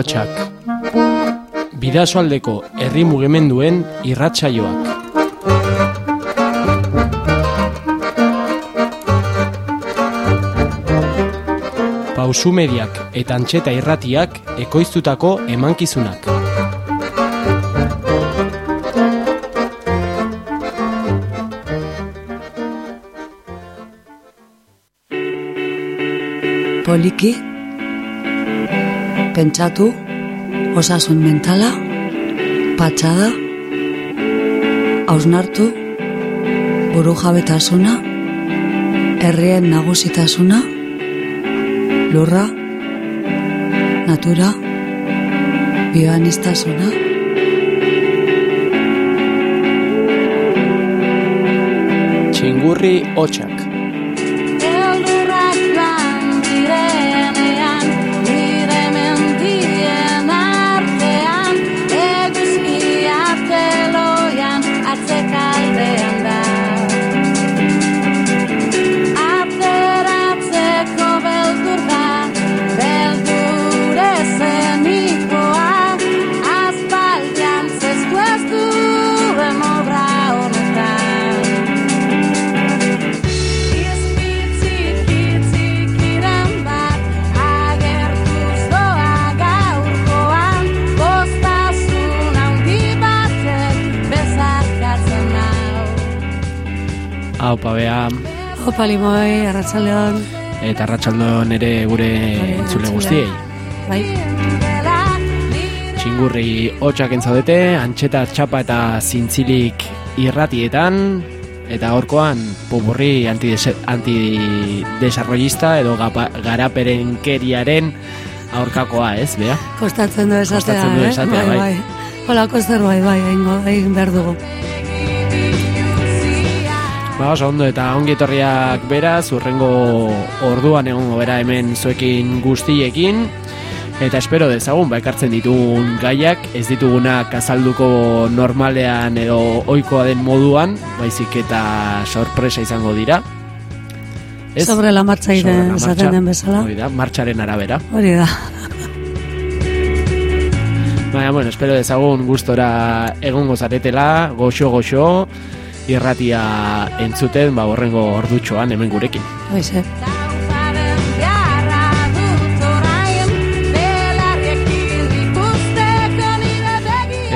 hotxak. Bidasoaldeko herri mugimenduen irratsaioak. Pausu mediak eta antxeta irratiak ekoiztutako emankizunak. Poliki, pentsatu, osasun mentala, patxada, hausnartu, buru jabetasuna, herrien nagusitasuna, lurra, natura, bioanistasuna, Txingurri hotxak. Opa limoi, arratsaldeon. eta arratsaldon ere gure entzule guztiei. Bai, Txingurri hotxak entzaudete, antxeta txapa eta zintzilik irratietan, eta horkoan antidese- antidesarrollista edo gapa, garaperenkeriaren aurkakoa, ez, bea? kostatzen du esatea, Kostatzen du eh? esatea, bai. bai. Holako zerbait, bai, egin behar dugu. Ba, oso ondo eta ongi etorriak beraz, urrengo orduan egongo bera hemen zuekin guztiekin, eta espero dezagun, ba, ekartzen ditugun gaiak, ez ditugunak azalduko normalean edo ohikoa den moduan, baizik eta sorpresa izango dira. Ez? Sobre la marcha Sobre ire la esaten den bezala. Hori da, martxaren arabera. Hori da. Baina, bueno, espero dezagun gustora egongo zaretela, goxo-goxo, irratia entzuten, ba, horrengo ordutxoan hemen gurekin. Begia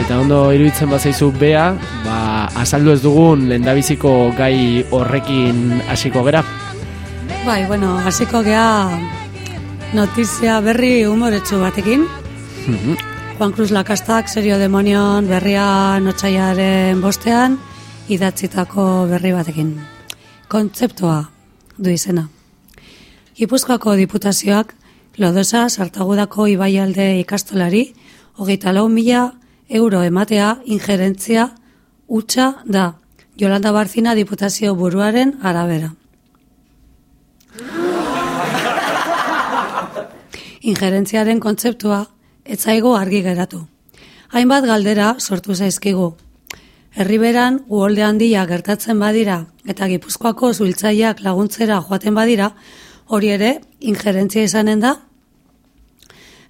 Eta ondo iruditzen bazaizu bea, ba, azaldu ez dugun lendabiziko gai horrekin hasiko gera. Bai, bueno, hasiko gea notizia berri humoretsu batekin. Mhm. Juan Cruz Lakastak serio demonion berria notxaiaren bostean idatzitako berri batekin. Kontzeptua du izena. Gipuzkoako diputazioak Lodosa sartagudako ibaialde ikastolari hogeita lau mila euro ematea injerentzia utxa da Jolanda Barzina diputazio buruaren arabera. Injerentziaren kontzeptua etzaigo argi geratu. Hainbat galdera sortu zaizkigu. Herriberan uholde handia gertatzen badira eta Gipuzkoako zuhiltzaileak laguntzera joaten badira, hori ere injerentzia izanen da.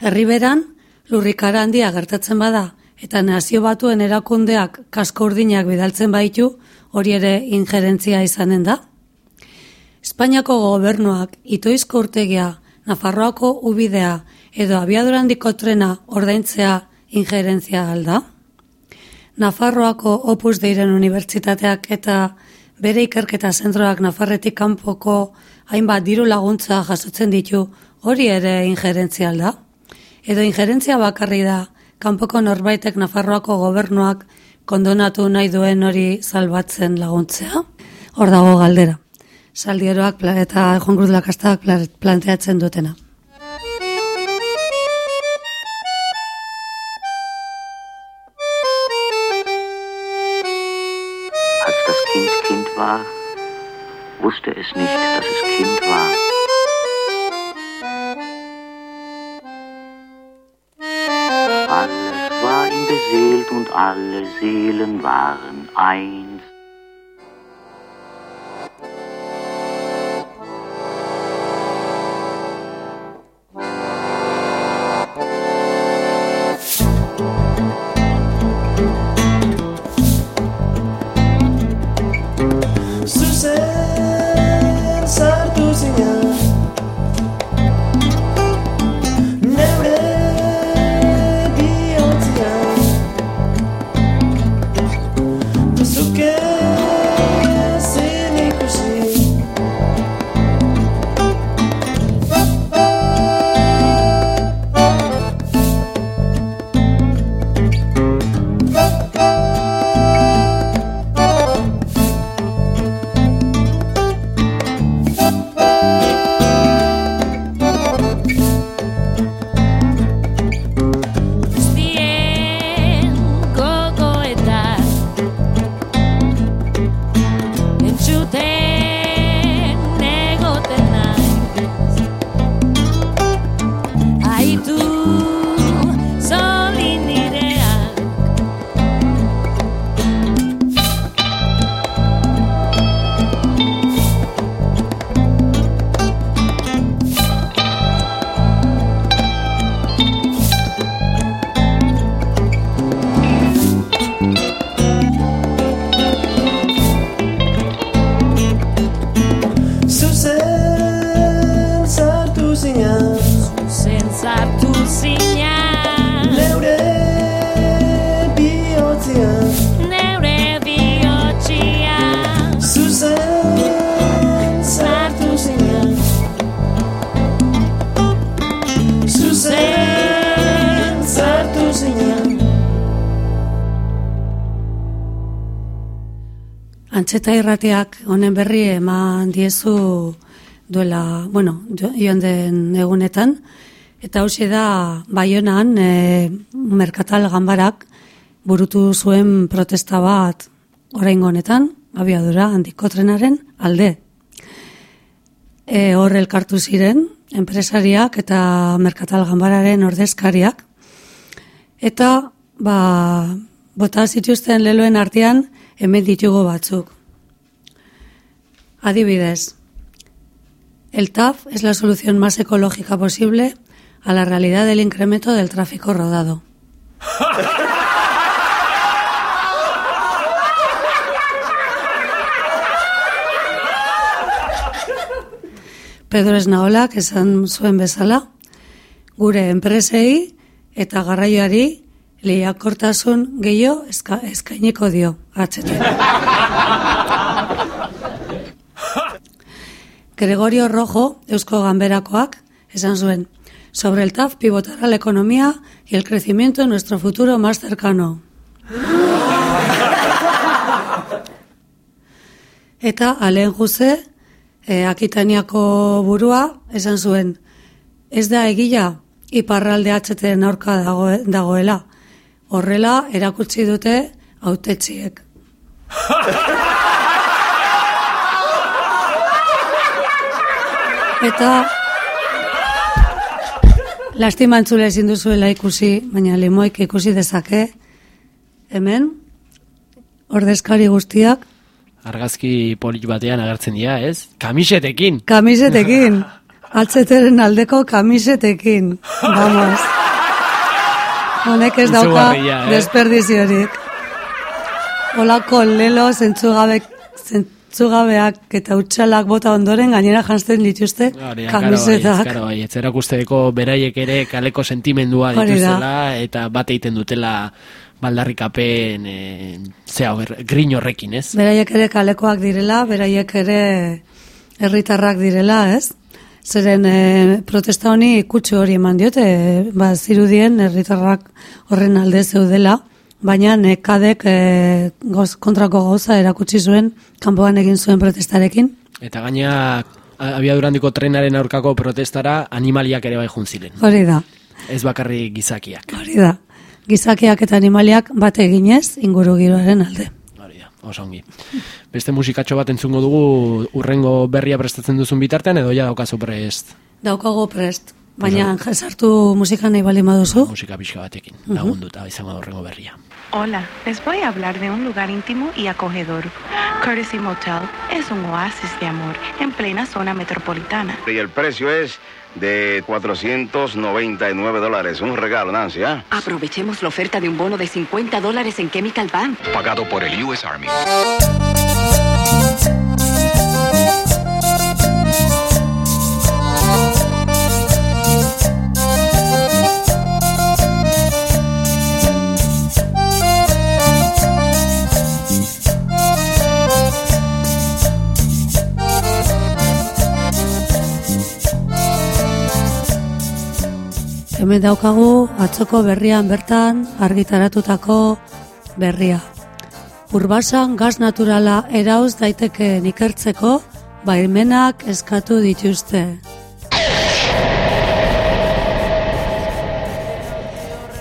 Herriberan lurrikara handia gertatzen bada eta nazio batuen erakundeak kasko urdinak bidaltzen baitu, hori ere injerentzia izanen da. Espainiako gobernuak itoizko urtegia, Nafarroako ubidea edo abiadurandiko trena ordaintzea injerentzia alda? Nafarroako Opus Deiren Unibertsitateak eta bere ikerketa zentroak Nafarretik kanpoko hainbat diru laguntza jasotzen ditu hori ere injerentzia alda? Edo injerentzia bakarri da kanpoko norbaitek Nafarroako gobernuak kondonatu nahi duen hori salbatzen laguntzea? Hor dago galdera. Saldieroak eta Juan Cruz Lakastak pla- planteatzen dutena. Wusste es nicht, dass es Kind war. Alles war ihm beseelt und alle Seelen waren eins. Antxeta irratiak honen berri eman diezu duela, bueno, jo- joan den egunetan, eta hausia da Baionan e, Merkatal Ganbarak burutu zuen protesta bat oraingo honetan, abiadura handiko trenaren alde. E, hor elkartu ziren, enpresariak eta Merkatal Ganbararen ordezkariak, eta ba, bota zituzten leloen artean hemen ditugu batzuk. Adibidez, el TAF es la solución más ecológica posible a la realidad del incremento del tráfico rodado. Pedro Esnaolak esan zuen bezala, gure enpresei eta garraioari lehiakortasun gehiago eska, eskainiko dio. Gregorio Rojo, Eusko Ganberakoak, esan zuen, sobre el TAF pivotará la economía y el crecimiento en nuestro futuro más cercano. Eta Alen Juse, e, Akitaniako burua, esan zuen, ez da egila iparralde atxeten aurka dago, dagoela. Horrela erakutsi dute autetxiek. Eta lastima entzule ezin duzuela ikusi, baina limoik ikusi dezake, hemen, ordezkari guztiak, Argazki polit batean agertzen dira, ez? Kamisetekin! Kamisetekin. Atzeteren aldeko kamisetekin. Vamos. Honek ez dauka eh? desperdiziorik. Olako lelo zentzugabe, zentzugabeak eta utxalak bota ondoren gainera jantzen dituzte Hori da, kamisetak. Karo, bai, ez erakusteko beraiek ere kaleko sentimendua dituzela eta bat egiten dutela baldarrikapen e, zea, ber, grin horrekin, ez? Beraiek ere kalekoak direla, beraiek ere herritarrak direla, ez? Zeren e, protesta honi kutsu hori eman diote, e, ba, zirudien herritarrak horren alde zeudela, baina nekadek e, goz, kontrako gauza erakutsi zuen kanpoan egin zuen protestarekin. Eta gaina abiadurandiko trenaren aurkako protestara animaliak ere bai ziren. Hori da, Ez bakarri gizakiak. hori da. Gizakiak eta animaliak bat eginez inguru giroaren alde. Hori da, oso. Beste musikatxo bat entzungo dugu urrengo berria prestatzen duzun bitartean edo ja daukazu prest Daukago prest, baina sartu musika nahi bali maduzu. musika pixka batekin lagunduta izango da urrengo berria. Hola, les voy a hablar de un lugar íntimo y acogedor. Courtesy Motel es un oasis de amor en plena zona metropolitana. Y el precio es de 499 dólares. Un regalo, Nancy, ¿ah? Aprovechemos la oferta de un bono de 50 dólares en Chemical Bank. pagado por el US Army. Hemen daukagu atzoko berrian bertan argitaratutako berria. Urbasan gaz naturala erauz daitekeen ikertzeko baimenak eskatu dituzte.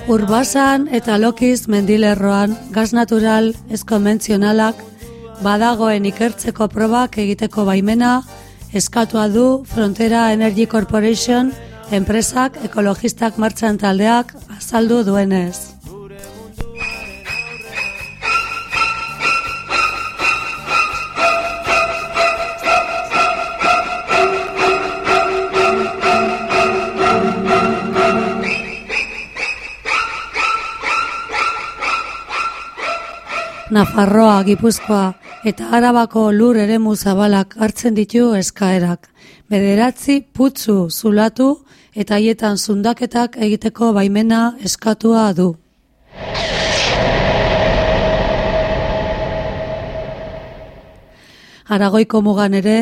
Urbasan eta Lokiz mendilerroan gaz natural ez badagoen ikertzeko probak egiteko baimena eskatua du Frontera Energy Corporation enpresak ekologistak martxan taldeak azaldu duenez. Nafarroa, Gipuzkoa eta Arabako lur eremu zabalak hartzen ditu eskaerak. Bederatzi putzu zulatu eta haietan zundaketak egiteko baimena eskatua du. Aragoiko mugan ere,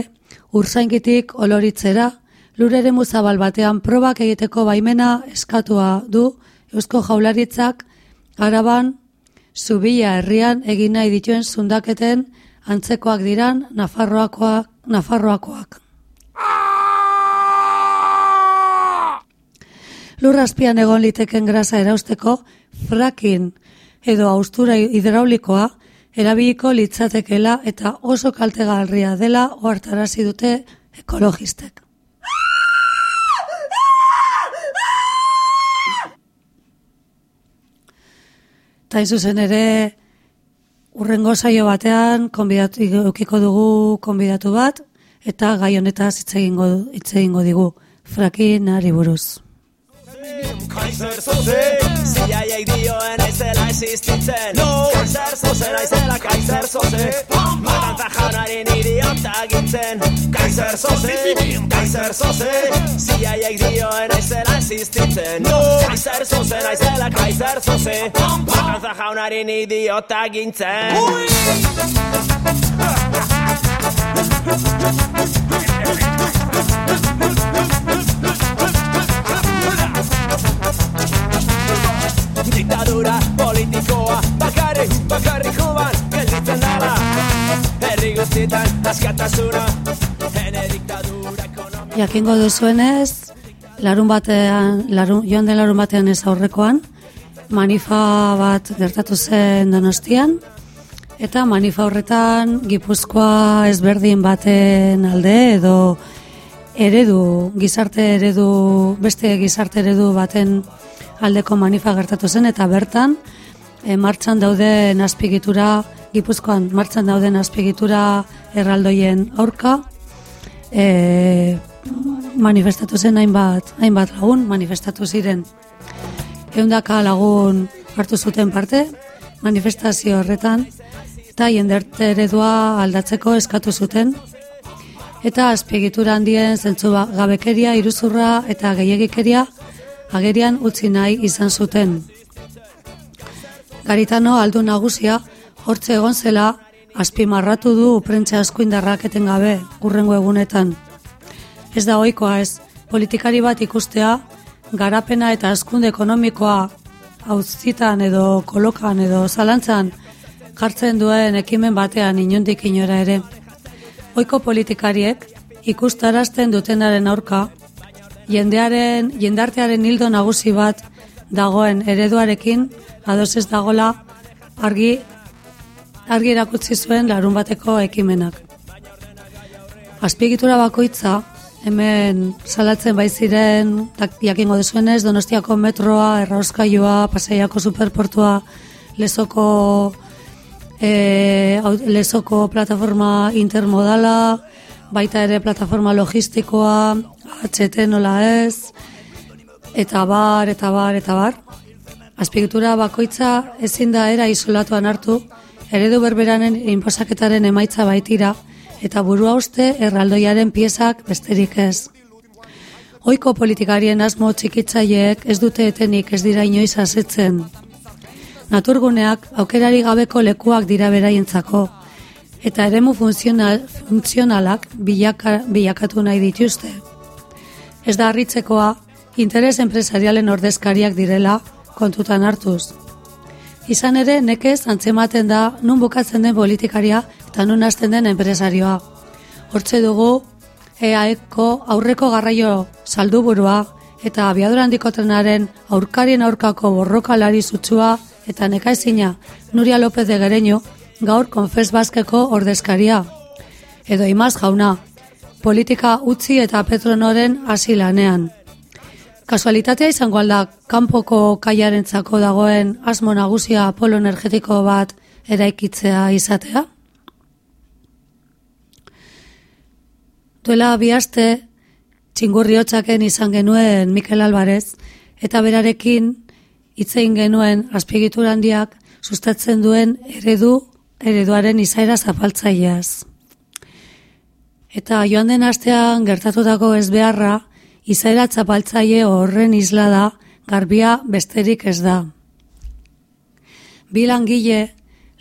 urzaingitik oloritzera, lur eremu zabal batean probak egiteko baimena eskatua du Eusko Jaularitzak Araban Zubia herrian egin nahi dituen zundaketen antzekoak diran Nafarroakoak, Nafarroakoak. Lur azpian egon liteken grasa erausteko fracking edo austura hidraulikoa erabiliko litzatekela eta oso kaltegarria dela ohartarazi dute ekologistek. Ta hain zuzen ere urrengo saio batean konbidatu ukiko dugu konbidatu bat eta gai honetaz hitz egingo hitz egingo digu frakinari buruz. Kaiser zoze, CIA dioen aizela existitzen no. Kaiser zoze naizela Kaiser zoze Matantza jaunaren idiota gintzen Kaiser zoze, Kaiser zoze CIA dioen aizela existitzen no. Kaiser zoze naizela Kaiser zoze Matantza jaunaren idiota gintzen Diktadura Jakingo duzuenez, larun batean, larun, joan den larun batean ez aurrekoan, manifa bat gertatu zen donostian, eta manifa horretan Gipuzkoa ezberdin baten alde edo eredu, gizarte eredu, beste gizarte eredu baten aldeko manifa gertatu zen, eta bertan e, martxan dauden azpigitura, Gipuzkoan martxan dauden azpigitura erraldoien aurka, e, manifestatu zen hainbat, hainbat lagun, manifestatu ziren. Eundaka lagun hartu zuten parte, manifestazio horretan, eta jenderte eredua aldatzeko eskatu zuten, eta azpiegitura handien zentzu ba- gabekeria, iruzurra eta gehiagikeria agerian utzi nahi izan zuten. Garitano aldu nagusia hortze egon zela azpimarratu du prentxe askuindarrak etengabe urrengo egunetan. Ez da ohikoa ez, politikari bat ikustea garapena eta askunde ekonomikoa hauzitan edo kolokan edo zalantzan jartzen duen ekimen batean inundik inora ere. Oiko politikariek ikustarazten dutenaren aurka, jendearen, jendartearen hildo nagusi bat dagoen ereduarekin ados ez dagola argi argi erakutsi zuen larun bateko ekimenak. Azpiegitura bakoitza, hemen salatzen bai ziren, jakingo dezuenez, Donostiako metroa, errauskailua, Pasaiako superportua, Lezoko e, Lezoko plataforma intermodala, baita ere plataforma logistikoa, HT nola ez, eta bar, eta bar, eta bar. Azpiegitura bakoitza ezin da era isolatuan hartu, eredu berberanen inposaketaren emaitza baitira, eta burua uste erraldoiaren piezak besterik ez. Oiko politikarien asmo txikitzaileek ez dute etenik ez dira inoiz asetzen. Naturguneak aukerari gabeko lekuak dira beraientzako, eta eremu funtzional, funtzionalak bilaka, bilakatu nahi dituzte. Ez da harritzekoa, interes enpresarialen ordezkariak direla kontutan hartuz. Izan ere, nekez antzematen da nun bukatzen den politikaria eta nun hasten den enpresarioa. Hortze dugu, EAEko aurreko garraio salduburua eta abiadura handiko trenaren aurkarien aurkako borrokalari zutsua eta nekaezina Nuria López de Gereño gaur konfes bazkeko ordezkaria. Edo imaz jauna, politika utzi eta Petronoren hasi lanean. Kasualitatea izango alda kanpoko kaiarentzako dagoen asmo nagusia polo energetiko bat eraikitzea izatea? Duela bi aste txingurri hotxaken izan genuen Mikel Alvarez eta berarekin hitzein genuen azpiegitura handiak sustatzen duen eredu ereduaren izaera zapaltzaileaz. Eta joan den astean gertatutako ez beharra, izaera zapaltzaile horren isla da, garbia besterik ez da. Bi langile,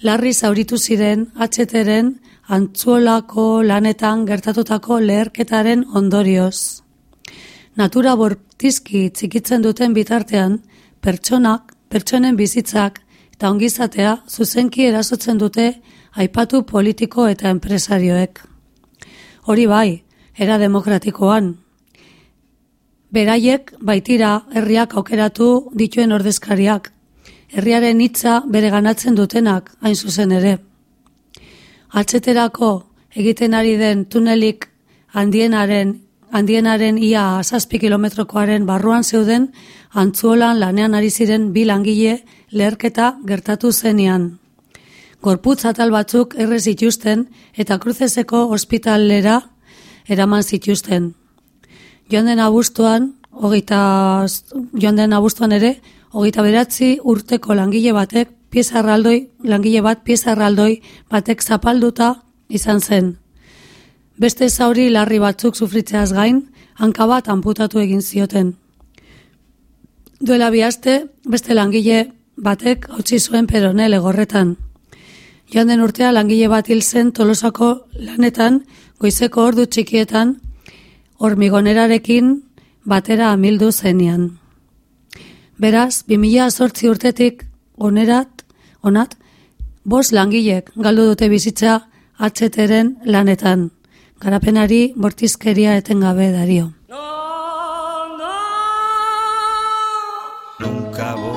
larri zauritu ziren atxeteren antzuolako lanetan gertatutako leherketaren ondorioz. Natura bortizki txikitzen duten bitartean, pertsonak, pertsonen bizitzak eta ongizatea zuzenki erasotzen dute aipatu politiko eta enpresarioek. Hori bai, era demokratikoan. Beraiek baitira herriak aukeratu dituen ordezkariak, herriaren hitza bere ganatzen dutenak hain zuzen ere. Atxeterako egiten ari den tunelik handienaren handienaren ia zazpi kilometrokoaren barruan zeuden antzuolan lanean ari ziren bi langile leherketa gertatu zenean. Gorputz atal batzuk erre zituzten eta kruzeseko ospitalera eraman zituzten. Joan den abuztuan, hogeita, joan den abuztuan ere, hogeita beratzi urteko langile batek, pieza erraldoi, langile bat pieza erraldoi batek zapalduta izan zen. Beste zauri larri batzuk sufritzeaz gain, hanka bat anputatu egin zioten. Duela bi aste, beste langile batek hautsi zuen peronel egorretan. Joan den urtea langile bat hil zen tolosako lanetan, goizeko ordu txikietan, hormigonerarekin batera amildu zenean. Beraz, 2008 urtetik onerat, onat, bos langilek galdu dute bizitza atxeteren lanetan. Garapenari bortizkeria etengabe dario. Nunca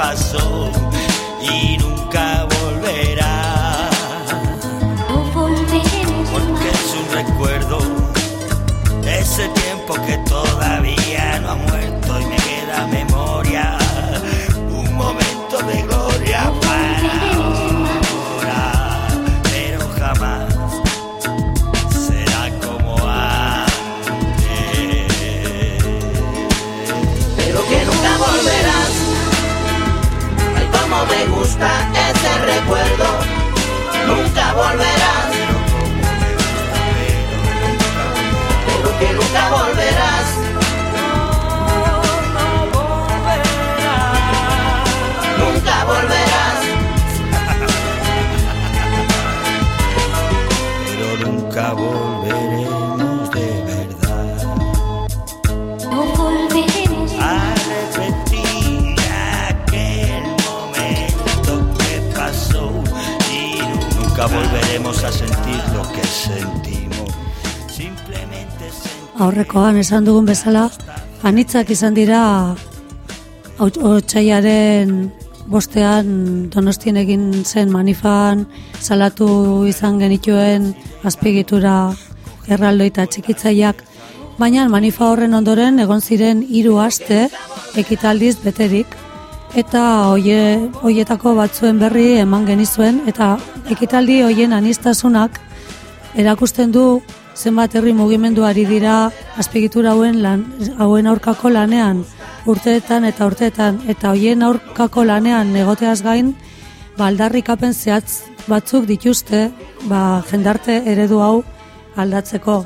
pasó Aurrekoan esan dugun bezala, anitzak izan dira otsaiaren bostean donostien egin zen manifan salatu izan genituen azpigitura erraldoi eta txikitzaiak, baina manifa horren ondoren egon ziren hiru aste ekitaldiz beterik eta hoie, hoietako batzuen berri eman genizuen eta ekitaldi hoien anistasunak erakusten du zenbat herri mugimendu ari dira azpiegitura hauen lan, hauen aurkako lanean urteetan eta urteetan eta hoien aurkako lanean egoteaz gain ba aldarrikapen zehatz batzuk dituzte ba jendarte eredu hau aldatzeko.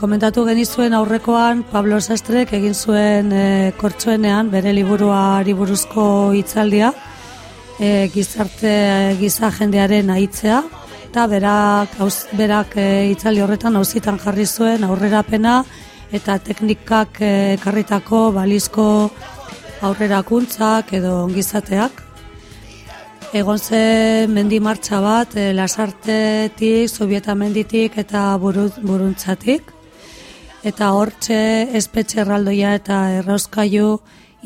Komentatu genizuen aurrekoan Pablo Sastrek egin zuen e, kortxoenean bere liburuari buruzko hitzaldia e, gizarte giza jendearen aitzea eta berak hauz, berak e, hitzaldi horretan auzitan jarri zuen aurrerapena eta teknikak e, ekarritako balizko aurrerakuntzak edo ongizateak Egon zen mendi martxa bat, e, lasartetik, sobieta menditik eta buru, buruntzatik. Eta hortxe espetxe erraldoia eta errauskailu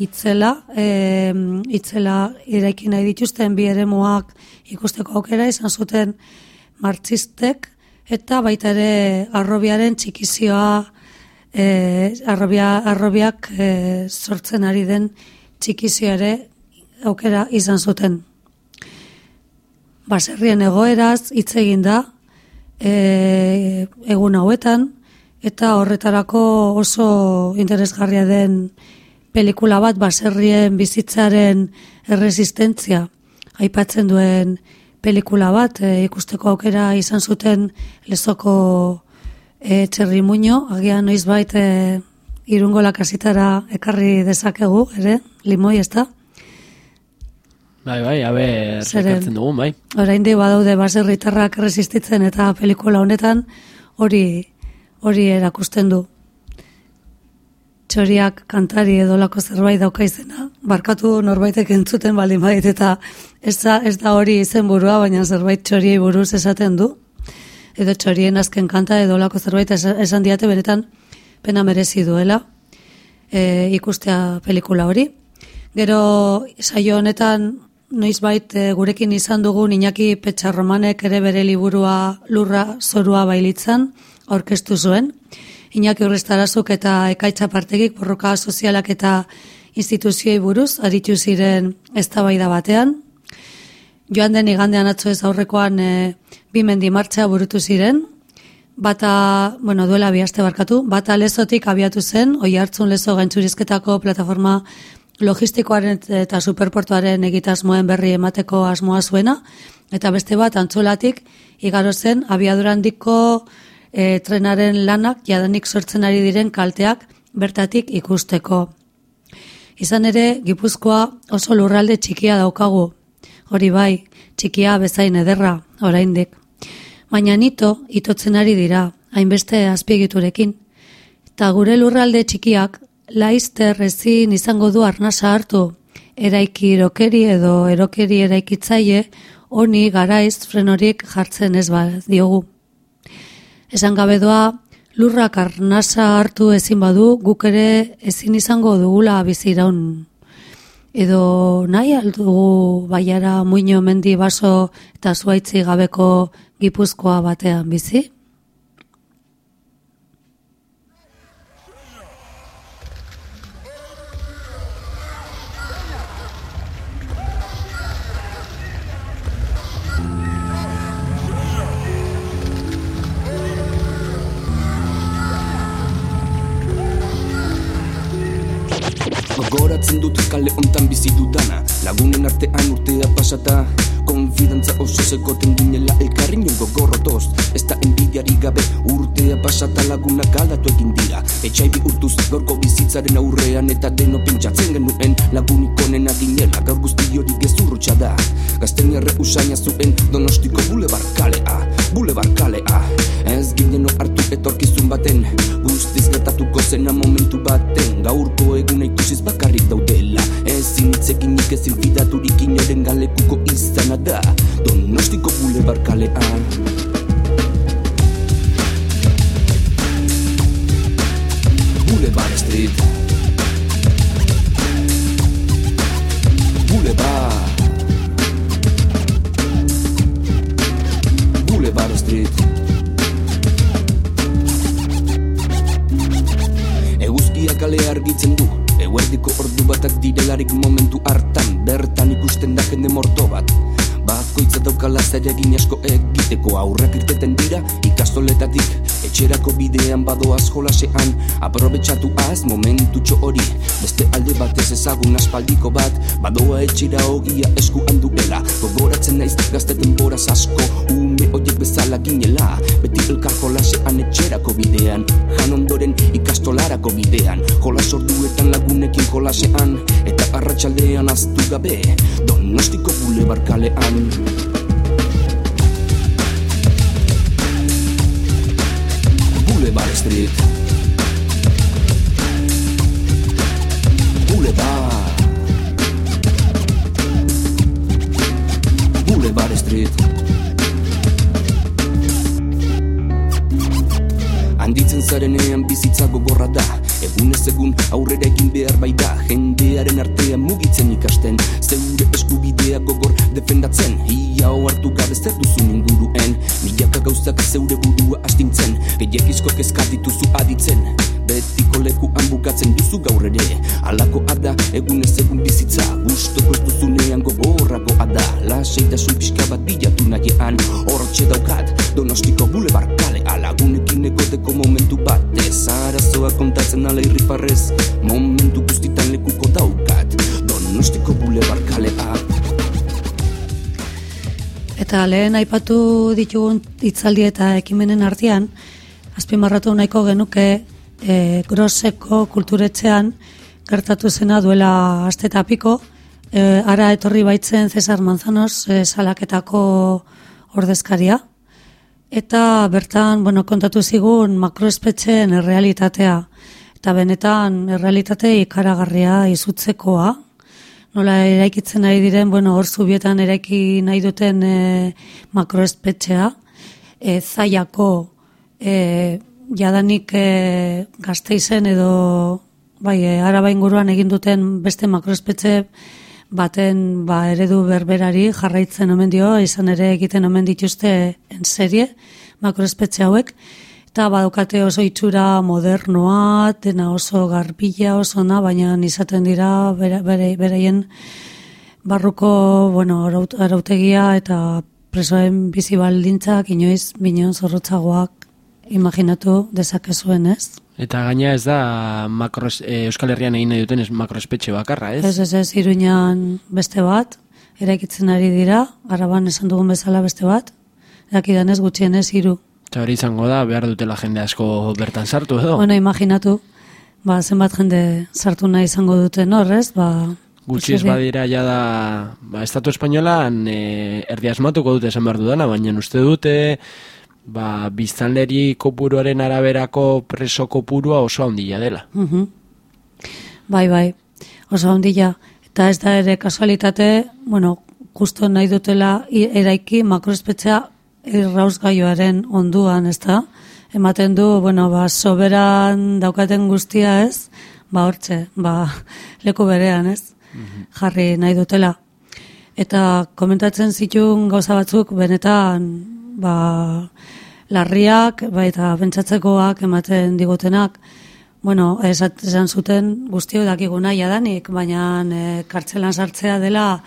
itzela, e, itzela iraikin nahi dituzten bi eremuak ikusteko aukera izan zuten martxistek eta baita ere arrobiaren txikizioa e, arrobia, arrobiak e, sortzen ari den txikizioa ere aukera izan zuten. Baserrien egoeraz hitz egin da e, egun hauetan eta horretarako oso interesgarria den pelikula bat baserrien bizitzaren erresistentzia. Aipatzen duen pelikula bat e, ikusteko aukera izan zuten lezoko e, txerri muño, agian noizbait e, irungo lakasitara ekarri dezakegu, ere, limoi ez da? Bai, bai, aber, Zeren- ekartzen dugun, bai. Oraindik badaude baserritarrak resistitzen eta pelikula honetan hori hori erakusten du. Txoriak kantari edolako zerbait dauka izena. Barkatu norbaitek entzuten baldin bait eta ez da, ez da hori izenburua, baina zerbait txoriei buruz esaten du. Edo txorien azken kanta edolako zerbait es- esan diate benetan pena merezi duela e, ikustea pelikula hori. Gero saio honetan noizbait e, gurekin izan dugun Iñaki Petxarromanek ere bere liburua lurra zorua bailitzan aurkeztu zuen. Iñaki Urrestarazuk eta Ekaitza Partegik borroka sozialak eta instituzioi buruz aritu ziren eztabaida batean. Joan den igandean atzo ez aurrekoan e, bi mendi martxa burutu ziren, bata, bueno, duela bi aste barkatu, bata lezotik abiatu zen, oi hartzun lezo gaintzurizketako plataforma logistikoaren eta superportuaren egitasmoen berri emateko asmoa zuena, eta beste bat antzolatik igaro zen abiadurandiko e, trenaren lanak jadanik sortzen ari diren kalteak bertatik ikusteko. Izan ere, Gipuzkoa oso lurralde txikia daukagu. Hori bai, txikia bezain ederra, oraindik. Baina nito itotzen ari dira, hainbeste azpiegiturekin. Eta gure lurralde txikiak laizter ezin izango du arnasa hartu, eraiki erokeri edo erokeri eraikitzaile honi garaiz frenorik jartzen ez diogu. Esan gabe doa, lurrak arnasa hartu ezin badu, guk ere ezin izango dugula biziraun. Edo nahi aldugu baiara muino mendi baso eta zuaitzi gabeko gipuzkoa batean bizi? Lagunen artean urtea pasata. Konfidantza oso zegoten ginela elkarrin gogorrotoz Ez da enbidiari gabe urtea pasata lagunak aldatu egin dira. Etxai bi urtuz gaurko bizitzaren aurrean Eta deno pentsatzen genuen lagunik onena ginela Gaur guzti hori gezurrutxa da. Gazten erre usaina zuen donostiko bulebar kalea Bulebar kalea. Ez ginen hartu etorkizun baten Guztiz gertatuko zena momentu baten. Gaurko eguna ikusiz bakarrik daudela Ezin hitzekinik ezin fidaturik inoren galekuko izana da. Donostiko bulebar kalean Street Boulevard. Boulevard Street. Eguzkia kale argitzen du. Eguerdiko ordu batak direlarik momentu hartan. Bertan ikusten da jende morto bat. Bakoitza daukala zeregin asko Etxerako bidean badoaz jolasean Aprobetxatu az momentutxo hori Beste alde batez ezagun aspaldiko bat. Badoa etxera ogia esku handuela. Gogoratzen naiz gazte denboraz asko Ume oiek bezala ginela. Beti elkar jolasean etxerako bidean. Jan ondoren ikastolarako bidean. Jolas orduetan lagunekin jolasean. Eta arratsaldean aztu gabe. Donostiko bulebar kalean Boulevard Boulevard Street. Handitzen zarenean bizitza gogorra da. Egunez egun aurrera egin behar bai da. Jendearen artean mugitzen ikasten. Zeure eskubidea gogor defendatzen. Ia hartu gabe zer duzun inguruen. Milaka gauzak zeure burua ere Alakoa da egunez egun bizitza Gustoko ez duzunean gogorragoa da Lasaitasun pixka bat bilatu nahiean Hortxe daukat Donostiko bulebar kale Alagunekin egoteko momentu bat Ez arazoa kontatzen ala irrifarrez Momentu guztitan lekuko daukat Donostiko bulebar kalea Eta lehen aipatu ditugun hitzaldi eta ekimenen artean, azpimarratu nahiko genuke e, groseko kulturetxean gertatu zena duela aste eta piko, e, ara etorri baitzen Cesar Manzanos e, salaketako ordezkaria, eta bertan, bueno, kontatu zigun makroespetxeen errealitatea, eta benetan errealitate ikaragarria izutzekoa, nola eraikitzen ari diren, bueno, hor zubietan eraiki nahi duten e, makroespetxea, e, zaiako e, jadanik e, gazteizen edo bai, e, araba inguruan egin duten beste makroespetxe baten ba, eredu berberari jarraitzen omen dio, izan ere egiten omen dituzte en serie makroespetxe hauek, eta badukate oso itxura modernoa, dena oso garbila, oso na, baina izaten dira bere, bere, bereien barruko, bueno, araut- arautegia eta presoen bizi baldintzak inoiz binon zorrotzagoak imaginatu dezakezuen, ez? Eta gaina ez da makros, e, Euskal Herrian egin nahi duten ez makroespetxe bakarra, ez? Ez, ez, ez, iruñan beste bat, eraikitzen ari dira, araban esan dugun bezala beste bat, erakidanez gutxienez hiru. Eta hori izango da, behar dutela jende asko bertan sartu edo? Bueno, imaginatu, ba, zenbat jende sartu nahi izango duten horrez, ba... Gutxi ez badira ja da, ba, Estatu Espainolan e, erdi asmatuko dute esan behar dudana, baina uste dute, ba, biztanleri kopuruaren araberako preso kopurua oso handia dela. Mhm. Bai, bai, oso ondila. Eta ez da ere kasualitate, bueno, justo nahi dutela eraiki makroespetxea irrausgaioaren onduan, ez da? Ematen du, bueno, ba, soberan daukaten guztia ez, ba, hortxe, ba, leku berean, ez? Jarri nahi dutela. Eta komentatzen zituen gauza batzuk, benetan, ba, larriak, ba, eta bentsatzekoak ematen digutenak, Bueno, esan zuten guztio dakiguna jadanik, baina e, kartzelan sartzea dela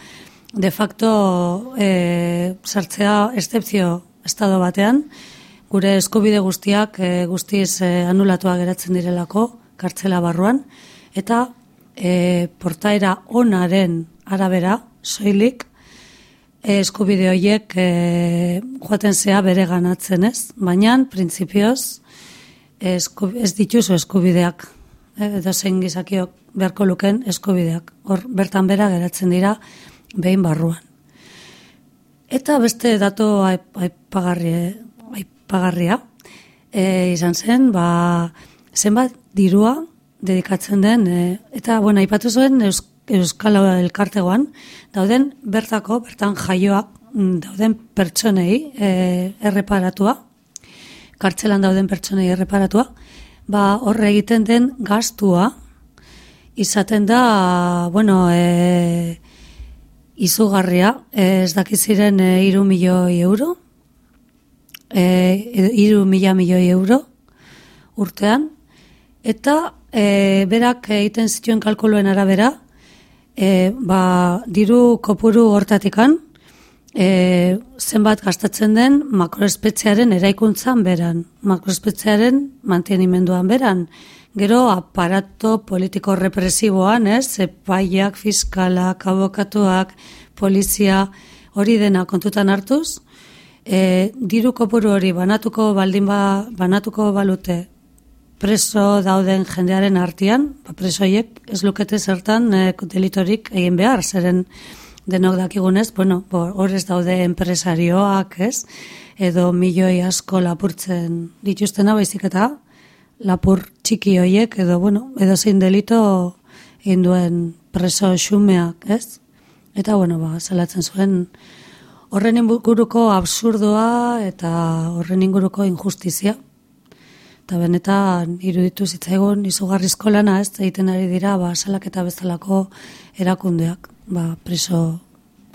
de facto e, sartzea estepzio estado batean, gure eskubide guztiak e, guztiz e, anulatua geratzen direlako kartzela barruan, eta e, portaera onaren arabera, soilik, eskubide horiek e, joaten zea bere ganatzen ez, baina, printzipioz, esku, ez dituzu eskubideak, eh, edo zein gizakiok beharko luken eskubideak. Hor, bertan bera geratzen dira behin barruan. Eta beste dato aip- aipagarri, aipagarria, e, izan zen, ba, zenbat dirua dedikatzen den, e, eta, bueno, aipatu zuen Eus, Euskal Elkartegoan, dauden bertako, bertan jaioak, mm, dauden pertsonei e, erreparatua, kartzelan dauden pertsonei erreparatua, ba, horre egiten den gastua, izaten da, bueno, e, izugarria, e, ez dakiziren e, iru milioi euro, e, iru mila milioi euro urtean, eta e, berak egiten zituen kalkuluen arabera, e, ba, diru kopuru hortatikan, e, zenbat gastatzen den makroespetzearen eraikuntzan beran, makroespetzearen mantenimenduan beran, gero aparato politiko represiboan, ez, epaiak, fiskalak, abokatuak, polizia, hori dena kontutan hartuz, e, diru kopuru hori banatuko baldin ba, banatuko balute preso dauden jendearen artean, ba, presoiek ez lukete zertan e, delitorik egin behar, zeren denok dakigunez, bueno, bo, hor ez daude enpresarioak, ez? Edo milioi asko lapurtzen dituztena baizik eta lapur txiki hoiek edo bueno, edo zein delito egin duen preso xumeak, ez? Eta bueno, ba, salatzen zuen horren inguruko absurdoa eta horren inguruko injustizia. Eta benetan iruditu zitzaigun izugarrizko lana ez egiten ari dira ba, salaketa bezalako erakundeak ba, preso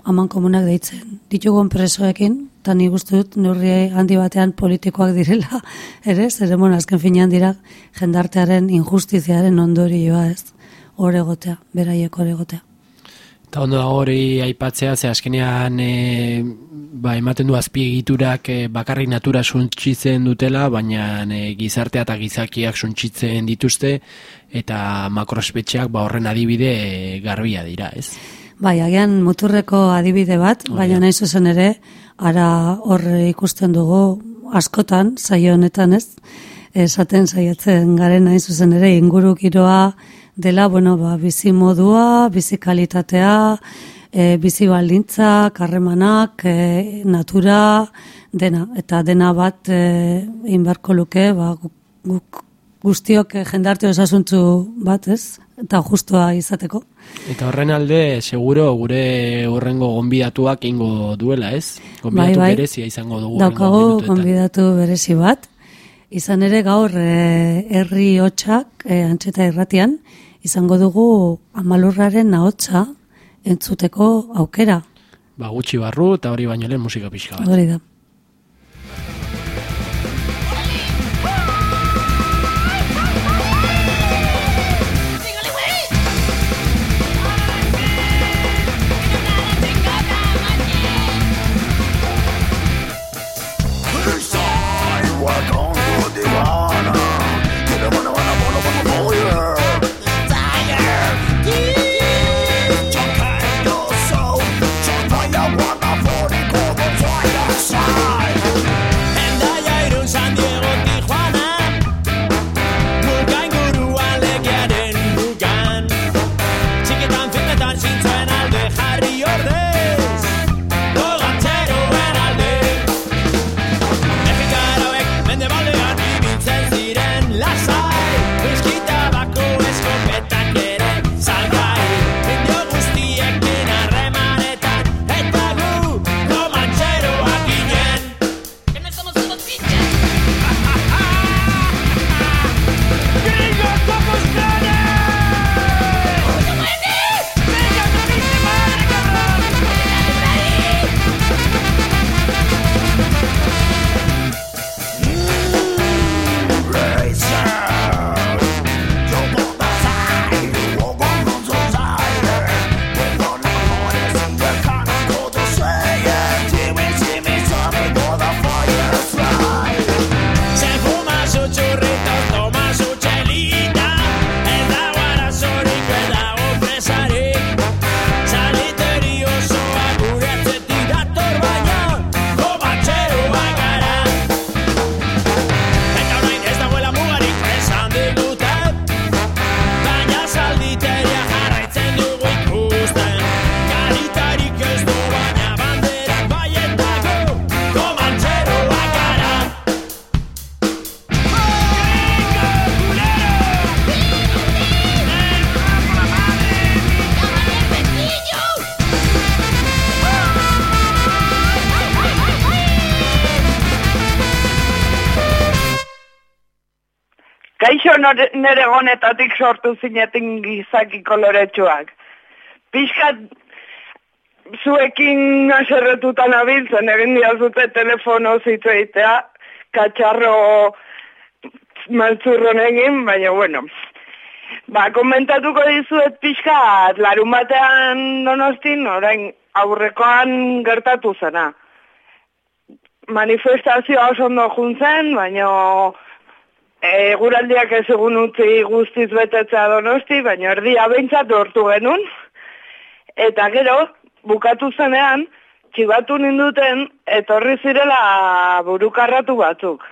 aman komunak deitzen. Ditugun presoekin, eta ni uste dut neurri handi batean politikoak direla, ere, zer bueno, azken finean dira jendartearen injustiziaren ondorioa ez, hor egotea, beraiek hor egotea. Eta ondo da hori aipatzea, ze azkenean e, ba, ematen du azpiegiturak e, bakarrik natura suntxitzen dutela, baina e, gizartea eta gizakiak suntxitzen dituzte, eta makroespetxeak ba, horren adibide e, garbia dira, ez? Bai, agian muturreko adibide bat, baina nahi zuzen ere, ara hor ikusten dugu askotan, saio honetan ez, esaten saiatzen garen hain zuzen ere inguru giroa dela, bueno, ba, bizi modua, bizi kalitatea, e, bizi baldintzak, harremanak, e, natura, dena, eta dena bat e, inbarko luke, ba, guk, guk guztiok eh, jendarte osasuntzu bat, ez? Eta justua izateko. Eta horren alde, seguro gure horrengo gonbidatuak ingo duela, ez? Gonbidatu Bai, bai. berezia izango dugu. Minutuetan. konbidatu berezi bat. Izan ere gaur eh, herri hotxak eh, antxeta irratian, izango dugu amalurraren ahotsa entzuteko aukera. Ba, gutxi barru eta hori baino lehen musika pixka bat. Hori da. Nere gonetatik sortu zinetin gizaki koloretsuak. Pixkat zuekin aserretutan abiltzen egin diazute telefono zitu eitea, katxarro maltzurron egin, baina bueno. Ba, komentatuko dizuet pixkat, larun batean donostin, orain aurrekoan gertatu zena. Manifestazioa oso ondo juntzen, baina E, guraldiak ez egun utzi guztiz betetzea donosti, baina erdia behintzat lortu genuen. Eta gero, bukatu zenean, txibatu ninduten, etorri zirela burukarratu batzuk.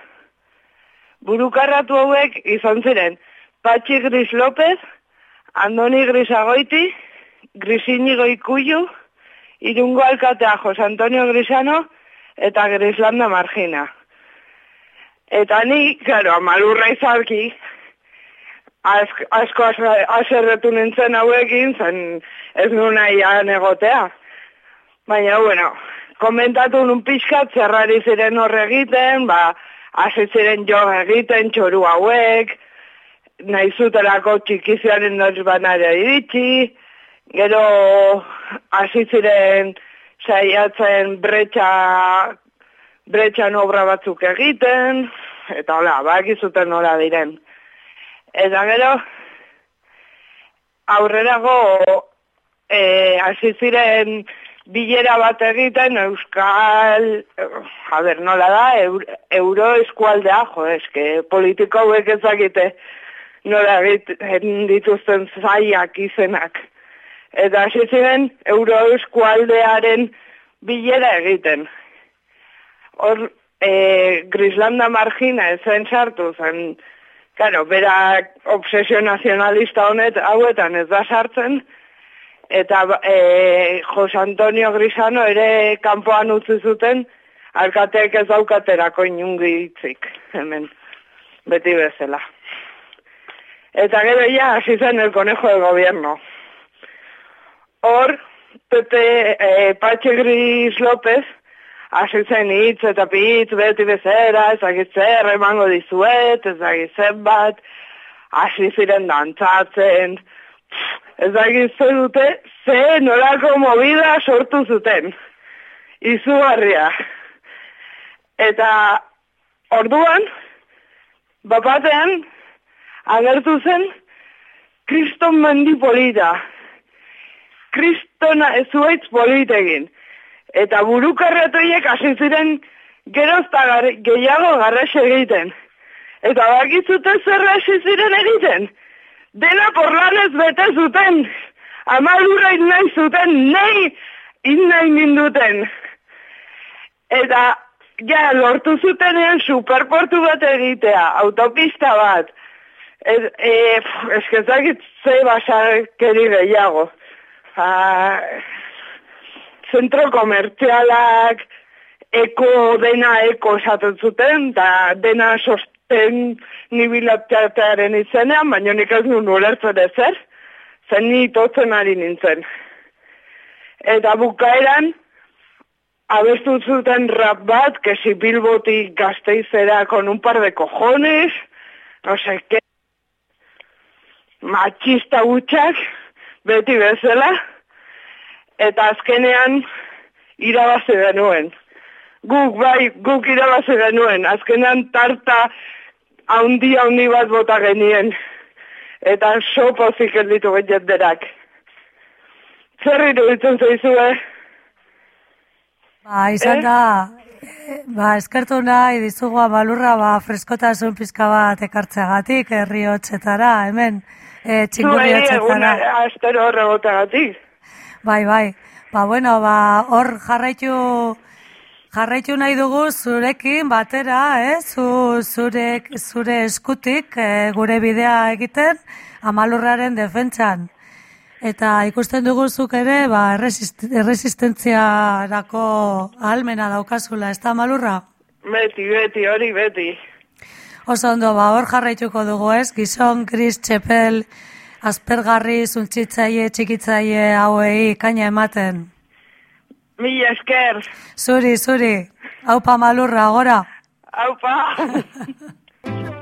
Burukarratu hauek izan ziren, Patxi Gris López, Andoni Grisagoiti, Grisinigo Ikuyu, Irungo Alkatea Jose Antonio Grisano, eta Grislanda Margina. Eta ni, claro, amalurra izalki, ask, asko as- aserretu nintzen hauekin, zen ez nuen nahian egotea. Baina, bueno, komentatu nun pixkat zerrari ziren horre egiten, ba, hasi jo egiten txoru hauek, nahi zutelako txikiziaren banara iritsi, gero hasi ziren saiatzen bretxa bretxan obra batzuk egiten, eta hola, bakizuten nola diren. Eta gero, aurrerago, e, hasi ziren bilera bat egiten Euskal, a ber, nola da, Euro, Euro eskualdea, jo, eske, politiko hauek ezakite nola dituzten zaiak izenak. Eta hasi ziren Euro eskualdearen bilera egiten. Hor, e, Grislanda margina ezen sartu zen, Claro, berak obsesio nazionalista honet hauetan ez da sartzen, eta e, Jose Antonio Grisano ere kanpoan utzi zuten, alkateek ez daukaterako inungi hitzik, hemen, beti bezala. Eta gero ja, hasi zen el conejo de gobierno. Hor, Pepe e, Patxe Gris López, hasi zen hitz eta pitz beti bezera, ezagit zer emango dizuet, ezagit zen bat, hasi ziren dantzatzen, ezagit zer dute, ze nolako movida sortu zuten. Izugarria. Eta orduan, bapatean, agertu zen, kriston mendi polita. Kristona ezuaitz politegin. Eta burukarratoiek hasi ziren gerozta gar, gehiago garras egiten. Eta bakizute zer hasi ziren egiten. Dena porlanez bete zuten. Amalurra nahi zuten, nahi innahi ninduten. Eta, ja, lortu zutenean superportu bat egitea, autopista bat. Ez, e, eskezakit ze basakeri gehiago. Ah, zentro komertzialak eko dena eko esaten zuten, da dena sosten nibilatearen izenean, baina nik ez nuen ulertzen ezer, zen ni totzen ari nintzen. Eta bukaeran, abestu zuten rap bat, que si Bilbotik gazteizera con un par de cojones, no sé qué, machista gutxak, beti bezala, eta azkenean irabazi genuen. Guk bai, guk irabazi genuen, azkenean tarta haundi haundi bat bota genien. Eta sopozik elditu genjenderak. Zer iruditzen zaizue? Ba, izan da, eh, ba, eskertu nahi dizugu amalurra, ba, freskotasun pizka bat ekartzeagatik, herri hotxetara, hemen, e, txingurri Zuei egun hotxetara. astero horregotagatik. Bai, bai. Ba, bueno, ba, hor jarraitu, jarraitu nahi dugu zurekin batera, eh? Zu, zure, zure eskutik eh, gure bidea egiten amalurraren defentsan. Eta ikusten dugu zuk ere, ba, erresist, erresistentziarako ahalmena daukazula, ez da amalurra? Beti, beti, hori beti. Oso ondo, ba, hor jarraituko dugu ez, gizon, gris, txepel, aspergarri, zuntzitzaile, txikitzaile hauei kaina ematen. Mila esker. Zuri, zuri, haupa malurra, gora. Aupa.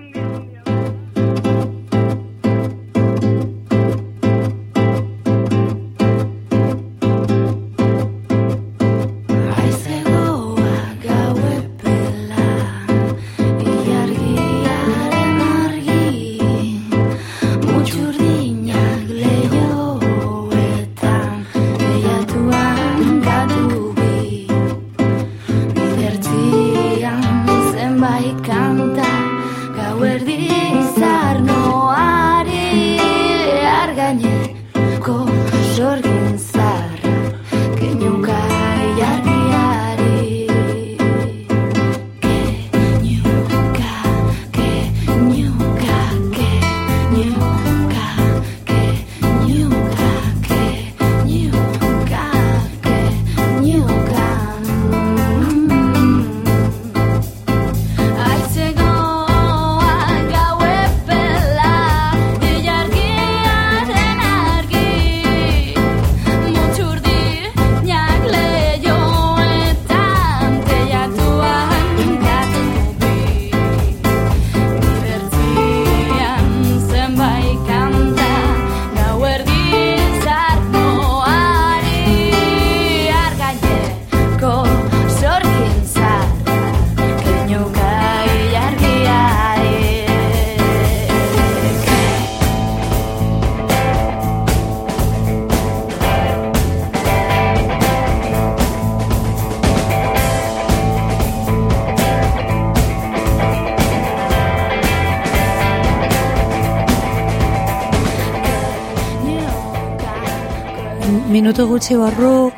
Minutu gutxi barru,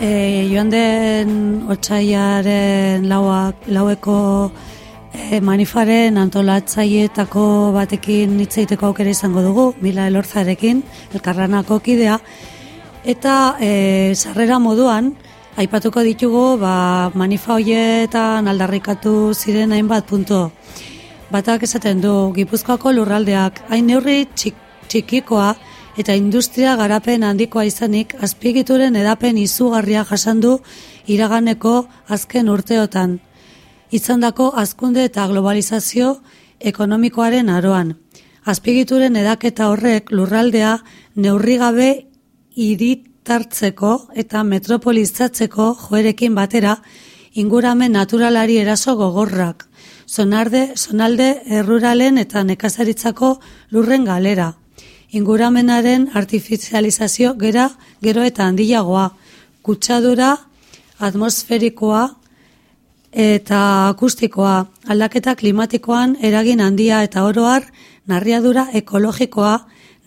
e, joan den otxaiaren lauak, laueko e, manifaren antolatzaietako batekin hitz egiteko aukera izango dugu, Mila Elorzarekin, elkarranako kidea, eta e, sarrera moduan, aipatuko ditugu, ba, manifa hoietan aldarrikatu ziren hainbat punto. Batak esaten du, Gipuzkoako lurraldeak, hain neurri txik, txikikoa eta industria garapen handikoa izanik, azpigituren edapen izugarria jasandu iraganeko azken urteotan. Izandako azkunde eta globalizazio ekonomikoaren aroan. Azpigituren edaketa horrek lurraldea neurrigabe iritartzeko eta metropolizatzeko joerekin batera inguramen naturalari eraso gogorrak, zonarde, zonalde erruralen eta nekazaritzako lurren galera, inguramenaren artifizializazio gera, gero eta handiagoa, kutsadura atmosferikoa eta akustikoa, aldaketa klimatikoan eragin handia eta oroar narriadura ekologikoa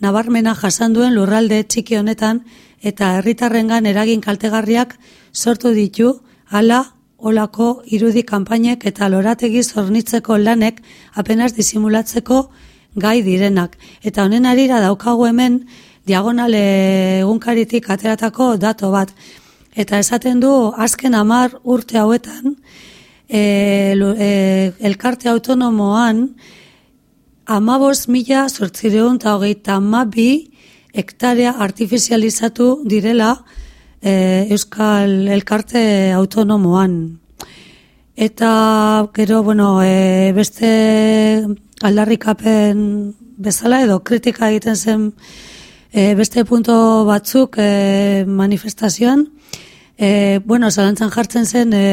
nabarmena jasan duen lurralde txiki honetan eta herritarrengan eragin kaltegarriak sortu ditu hala olako irudi kanpainek eta lorategi zornitzeko lanek apenas disimulatzeko gai direnak. Eta honen arira daukagu hemen diagonale egunkaritik ateratako dato bat. Eta esaten du azken amar urte hauetan e, e, elkarte autonomoan amabos mila sortzireun eta hogeita amabi hektarea artifizializatu direla e, Euskal Elkarte Autonomoan. Eta gero, bueno, e, beste aldarrikapen bezala edo kritika egiten zen e, beste punto batzuk e, manifestazioan, e, bueno, zalantzan jartzen zen e,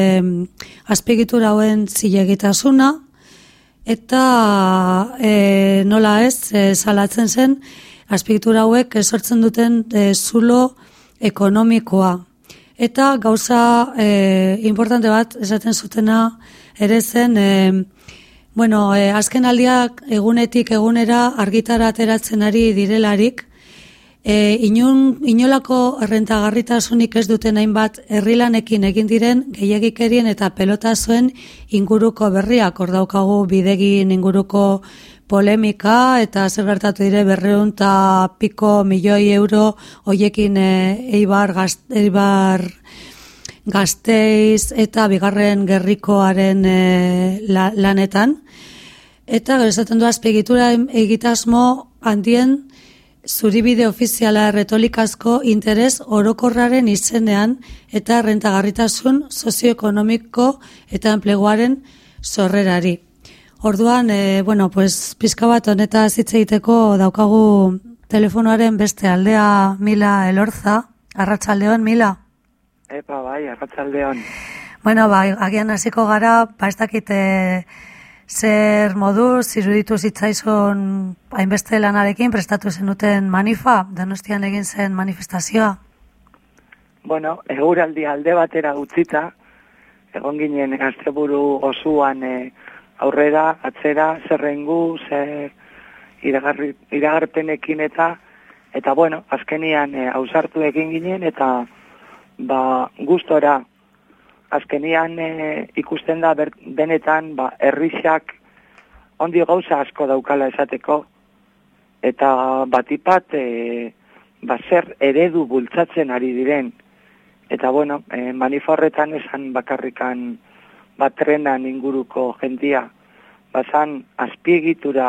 azpigitura hauen zilegitasuna, eta e, nola ez, e, salatzen zen, azpigitura hauek sortzen duten e, zulo ekonomikoa. Eta gauza e, importante bat esaten zutena ere zen, e, bueno, e, azken aldiak egunetik egunera argitara ateratzen ari direlarik, e, inun, inolako errentagarritasunik ez duten hainbat herrilanekin egin diren gehiagikerien eta pelotazoen inguruko berriak, hor daukagu bidegin inguruko polemika eta zer gertatu dire berreun piko milioi euro hoiekin e, eibar, gaz, eibar gazteiz eta bigarren gerrikoaren e, la, lanetan. Eta gero esaten du azpegitura egitasmo handien zuribide ofiziala erretolikazko interes orokorraren izenean eta rentagarritasun sozioekonomiko eta enpleguaren sorrerari. Orduan, e, bueno, pues, pizka bat honeta hitz egiteko daukagu telefonoaren beste aldea Mila Elorza, arratsaldeon Mila. Epa, bai, arratzaldeon. Bueno, ba, agian hasiko gara, ba, ez dakite zer modu, ziruditu zitzaizun hainbeste lanarekin prestatu zenuten manifa, donostian egin zen manifestazioa. Bueno, eguraldi alde batera utzita, egon ginen gazteburu osuan e, aurrera, atzera, zerrengu, zer iragarri, iragarpenekin eta, eta bueno, azkenian e, ausartu egin ginen eta ba, gustora azkenian e, ikusten da ber, benetan ba, errixak ondi gauza asko daukala esateko eta batipat e, ba, zer eredu bultzatzen ari diren. Eta bueno, e, maniforretan esan bakarrikan bat trenan inguruko jendia bazan azpiegitura